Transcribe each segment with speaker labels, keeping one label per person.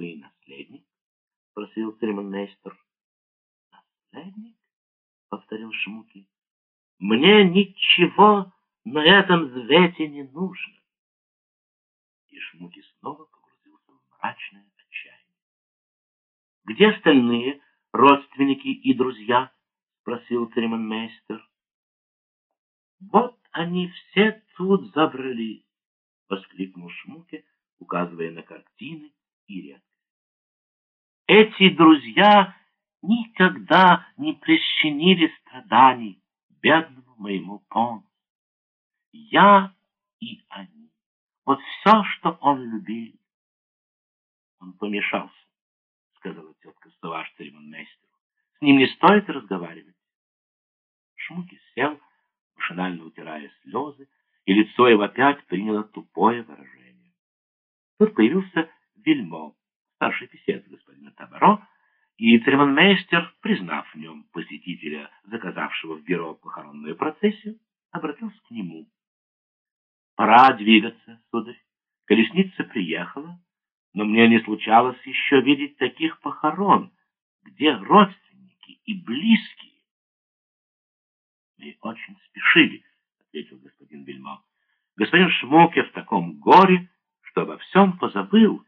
Speaker 1: вы наследник? — спросил церемонмейстер. «Наследник?» — повторил Шмуки. «Мне ничего на этом свете не нужно». И Шмуки снова погрузился в мрачное отчаяние. «Где остальные родственники и друзья?» — спросил церемонмейстер. «Вот они все тут забрались!» — воскликнул Шмуке, указывая на картины и редкости. Эти друзья никогда не причинили страданий бедному моему Понсу. Я и они. Вот все, что он любил. Он помешался, сказала тетка Ставаш церемонмейстеру. С ним не стоит разговаривать. Шмуки сел, машинально утирая слезы, и лицо его опять приняло тупое выражение. Тут появился Вильмо, старший писец господина Табаро, и церемонмейстер, признав в нем посетителя, заказавшего в бюро похоронную процессию, обратился к нему. «Пора двигаться, сударь. Колесница приехала, но мне не случалось еще видеть таких похорон, где родственники и близкие». «Мы очень спешили», — ответил господин Бельмо. «Господин Шмоке в таком горе, что обо всем позабыл».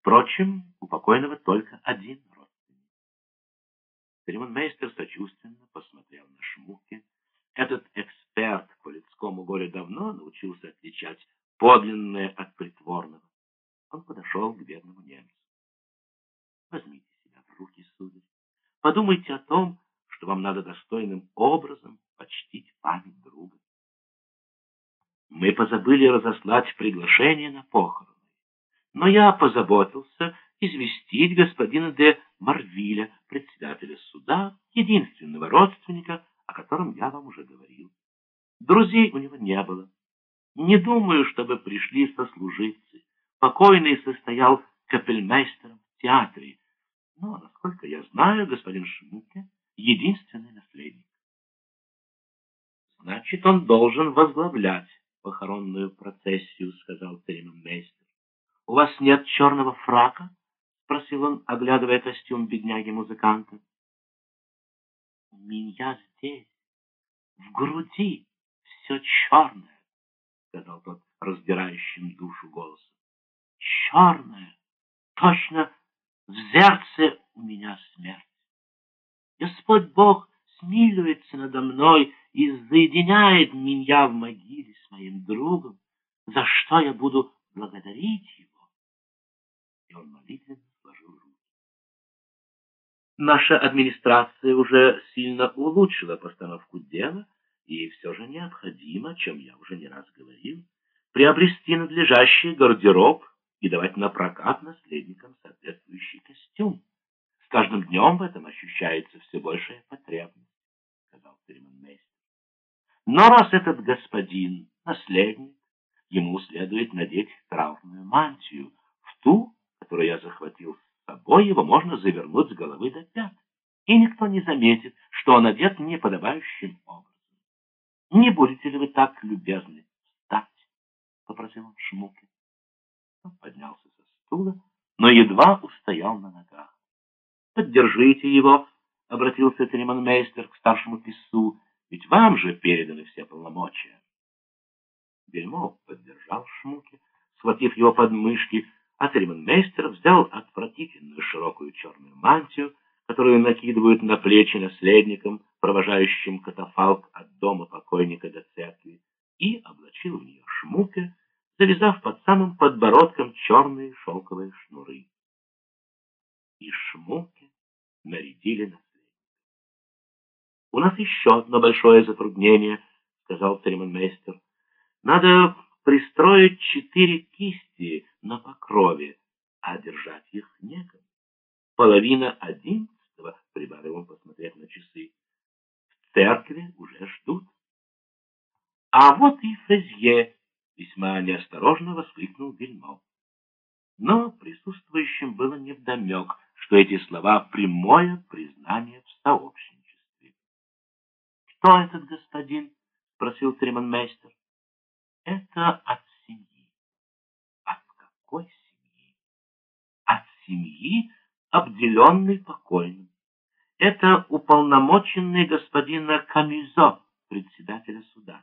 Speaker 1: Впрочем, у покойного только один родственник. Церемонмейстер сочувственно посмотрел на Шмуке. Этот эксперт по людскому горю давно научился отличать подлинное от притворного. Он подошел к бедному немцу. Возьмите себя в руки, сударь. Подумайте о том, что вам надо достойным образом почтить память друга. Мы позабыли разослать приглашение на похорон но я позаботился известить господина де Марвиля, председателя суда, единственного родственника, о котором я вам уже говорил. Друзей у него не было. Не думаю, чтобы пришли сослуживцы. Покойный состоял капельмейстером в театре. Но, насколько я знаю, господин Шмуке — единственный наследник. Значит, он должен возглавлять похоронную процессию, сказал церемонмейстер. «У вас нет черного фрака?» — спросил он, оглядывая костюм бедняги-музыканта. «У меня здесь, в груди, все черное», — сказал тот раздирающим душу голосом. «Черное! Точно в сердце у меня смерть. Господь Бог смилуется надо мной и соединяет меня в могиле с моим другом, за что я буду благодарить он молитвенно сложил руки. Наша администрация уже сильно улучшила постановку дела, и все же необходимо, о чем я уже не раз говорил, приобрести надлежащий гардероб и давать на прокат наследникам соответствующий костюм. С каждым днем в этом ощущается все большая потребность, сказал церемонмейстер. Но раз этот господин наследник, ему следует надеть траурную мантию в ту, который я захватил с собой, его можно завернуть с головы до пят, и никто не заметит, что он одет неподобающим образом. Не будете ли вы так любезны встать? — попросил он Шмуке. Он поднялся со стула, но едва устоял на ногах. — Поддержите его, — обратился церемонмейстер к старшему писцу, — ведь вам же переданы все полномочия. Бельмо поддержал Шмуке, схватив его под мышки, а церемонмейстер взял отвратительную широкую черную мантию, которую накидывают на плечи наследникам, провожающим катафалк от дома покойника до церкви, и облачил в нее шмуке, завязав под самым подбородком черные шелковые шнуры. И шмуке нарядили наследника. «У нас еще одно большое затруднение», — сказал церемонмейстер. «Надо пристроить четыре кисти на покрове, а держать их некому. Половина одиннадцатого, прибавил он, посмотрев на часы, в церкви уже ждут. А вот и Фрезье, весьма неосторожно воскликнул Бельмо. Но присутствующим было невдомек, что эти слова — прямое признание в сообщничестве. — Кто этот господин? — спросил церемонмейстер. Это от какой семьи? От семьи, обделенный покойным. Это уполномоченный господина Камюзо, председателя суда.